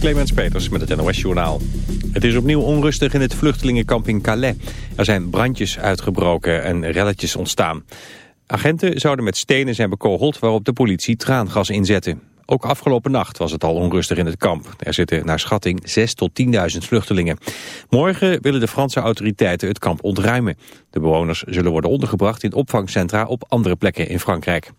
Clemens Peters met het NOS Journaal. Het is opnieuw onrustig in het vluchtelingenkamp in Calais. Er zijn brandjes uitgebroken en relletjes ontstaan. Agenten zouden met stenen zijn bekogeld waarop de politie traangas inzette. Ook afgelopen nacht was het al onrustig in het kamp. Er zitten naar schatting 6 tot 10.000 vluchtelingen. Morgen willen de Franse autoriteiten het kamp ontruimen. De bewoners zullen worden ondergebracht in opvangcentra op andere plekken in Frankrijk.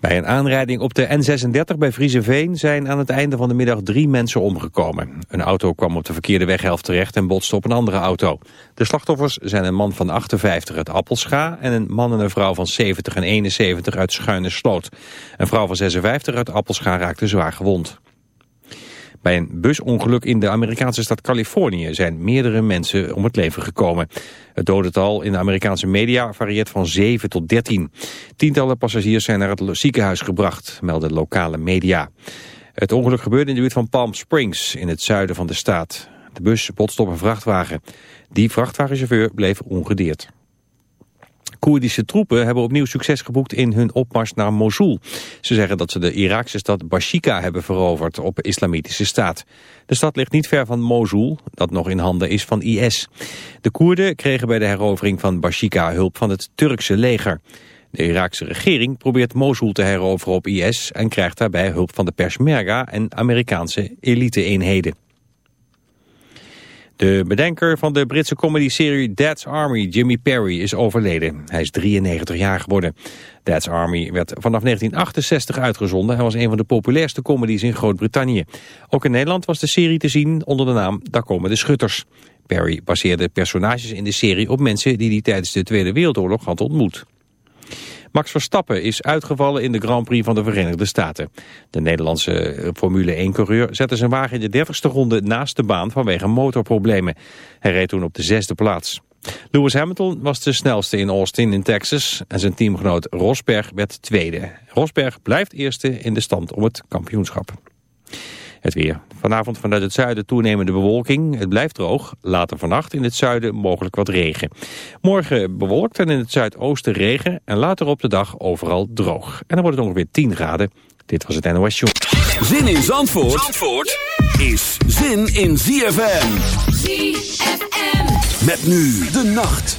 Bij een aanrijding op de N36 bij Vriezenveen zijn aan het einde van de middag drie mensen omgekomen. Een auto kwam op de verkeerde weghelft terecht en botste op een andere auto. De slachtoffers zijn een man van 58 uit Appelscha en een man en een vrouw van 70 en 71 uit Schuine Sloot. Een vrouw van 56 uit Appelscha raakte zwaar gewond. Bij een busongeluk in de Amerikaanse stad Californië zijn meerdere mensen om het leven gekomen. Het dodental in de Amerikaanse media varieert van 7 tot 13. Tientallen passagiers zijn naar het ziekenhuis gebracht, melden lokale media. Het ongeluk gebeurde in de buurt van Palm Springs in het zuiden van de staat. De bus botste op een vrachtwagen. Die vrachtwagenchauffeur bleef ongedeerd. Koerdische troepen hebben opnieuw succes geboekt in hun opmars naar Mosul. Ze zeggen dat ze de Iraakse stad Bashika hebben veroverd op islamitische staat. De stad ligt niet ver van Mosul, dat nog in handen is van IS. De Koerden kregen bij de herovering van Bashika hulp van het Turkse leger. De Iraakse regering probeert Mosul te heroveren op IS... en krijgt daarbij hulp van de Peshmerga en Amerikaanse elite-eenheden. De bedenker van de Britse comedyserie Dad's Army, Jimmy Perry, is overleden. Hij is 93 jaar geworden. Dad's Army werd vanaf 1968 uitgezonden. Hij was een van de populairste comedies in Groot-Brittannië. Ook in Nederland was de serie te zien onder de naam Daar komen de schutters. Perry baseerde personages in de serie op mensen die hij tijdens de Tweede Wereldoorlog had ontmoet. Max Verstappen is uitgevallen in de Grand Prix van de Verenigde Staten. De Nederlandse Formule 1-coureur zette zijn wagen in de 30ste ronde naast de baan vanwege motorproblemen. Hij reed toen op de zesde plaats. Lewis Hamilton was de snelste in Austin in Texas en zijn teamgenoot Rosberg werd tweede. Rosberg blijft eerste in de stand om het kampioenschap. Het weer. Vanavond vanuit het zuiden toenemende bewolking. Het blijft droog. Later vannacht in het zuiden mogelijk wat regen. Morgen bewolkt en in het zuidoosten regen. En later op de dag overal droog. En dan wordt het ongeveer 10 graden. Dit was het NOS Show. Zin in Zandvoort, Zandvoort is zin in ZFM. ZFM. Met nu de nacht.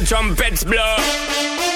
the trumpets blow.